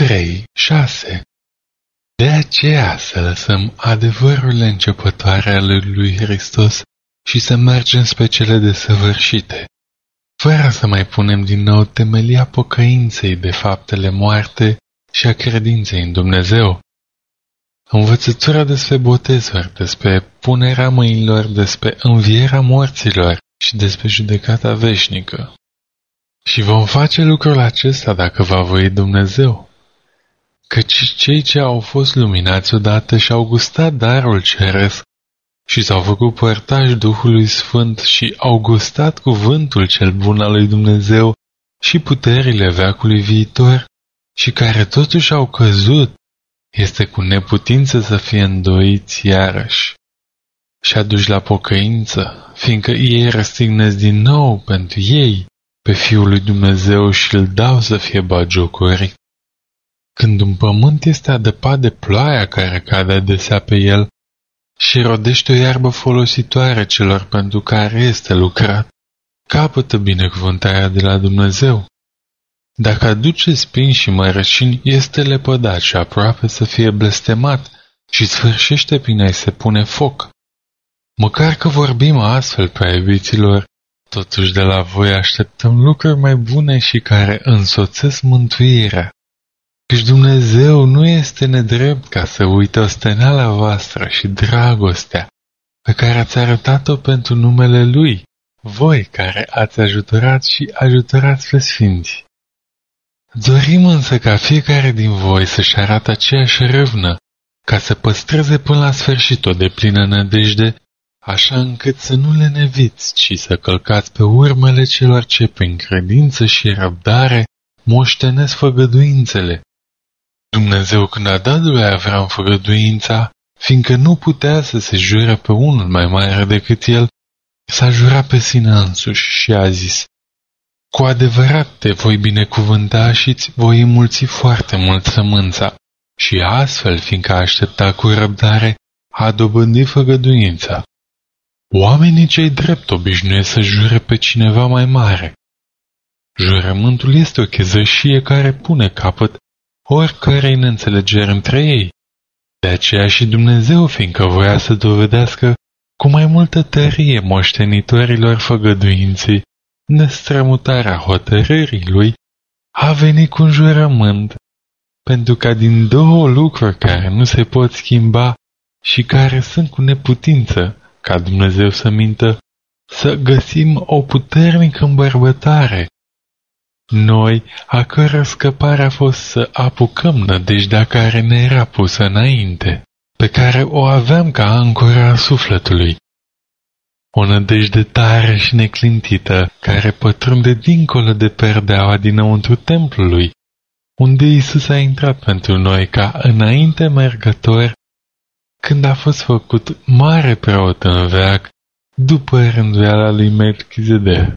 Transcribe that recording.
Evrei 6 De aceea să lăsăm adevărul începătoare ale lui Hristos și să mergem spre cele desăvârșite, fără să mai punem din nou temelia pocăinței de faptele moarte și a credinței în Dumnezeu. Învățătura despre botezuri, despre punerea mâinilor, despre învierea morților și despre judecata veșnică. Și vom face lucrul acesta dacă va voi Dumnezeu. Căci cei ce au fost luminați odată și-au gustat darul ceresc și s-au făcut părtași Duhului Sfânt și au gustat cuvântul cel bun al lui Dumnezeu și puterile veacului viitor și care totuși au căzut, este cu neputință să fie îndoiți iarăși și aduși la pocăință, fiindcă ei răstignesc din nou pentru ei pe Fiul lui Dumnezeu și îl dau să fie bagiocorit. Când un pământ este adăpat de ploaia care cade adesea pe el și rodește o iarbă folositoare celor pentru care este lucrat, capătă binecuvântarea de la Dumnezeu. Dacă aduce spini și mărăcini, este lepădat și aproape să fie blestemat și sfârșește prin a se pune foc. Măcar că vorbim astfel, prea iubiților, Totuși de la voi așteptăm lucruri mai bune și care însoțesc mântuirea. Căci Dumnezeu nu este nedrept ca să uite osteneala voastră și dragostea pe care ați arătat-o pentru numele Lui, voi care ați ajutorat și ajutați pe Sfinți. Dorim însă ca fiecare din voi să-și arate aceeași râvnă, ca să păstreze până la sfârșit o deplină nădejde așa încât să nu le neviți, ci să călcați pe urmele celor ce prin credință și răbdare moștenesc făgăduințele. Dumnezeu când a dat lui Avram făgăduința, fiindcă nu putea să se jure pe unul mai mare decât el, s-a jurat pe sine însuși și a zis, Cu adevărat te voi binecuvânta și îți voi înmulți foarte mult sămânța. Și astfel, fiindcă a așteptat cu răbdare, a dobândit făgăduința. Oamenii cei drept obișnuiesc să jure pe cineva mai mare. Jurământul este o chezășie care pune capăt oricărei neînțelegeri între ei. De aceea și Dumnezeu, fiindcă voia să dovedească cu mai multă tărie moștenitorilor făgăduinții strămutarea hotărârii lui, a venit cu un jurământ, pentru ca din două lucruri care nu se pot schimba și care sunt cu neputință, ca Dumnezeu să mintă, să găsim o puternică îmbărbătare. Noi, a cără scăpare a fost să apucăm nădejdea care ne era pusă înainte, pe care o aveam ca ancora sufletului. O nădejde tare și neclintită, care pătrunde dincolo de perdeaua dinăuntru templului, unde Isus a intrat pentru noi ca înainte mergător când a fost făcut mare preot în veac, după rânduiala lui Melchizedek.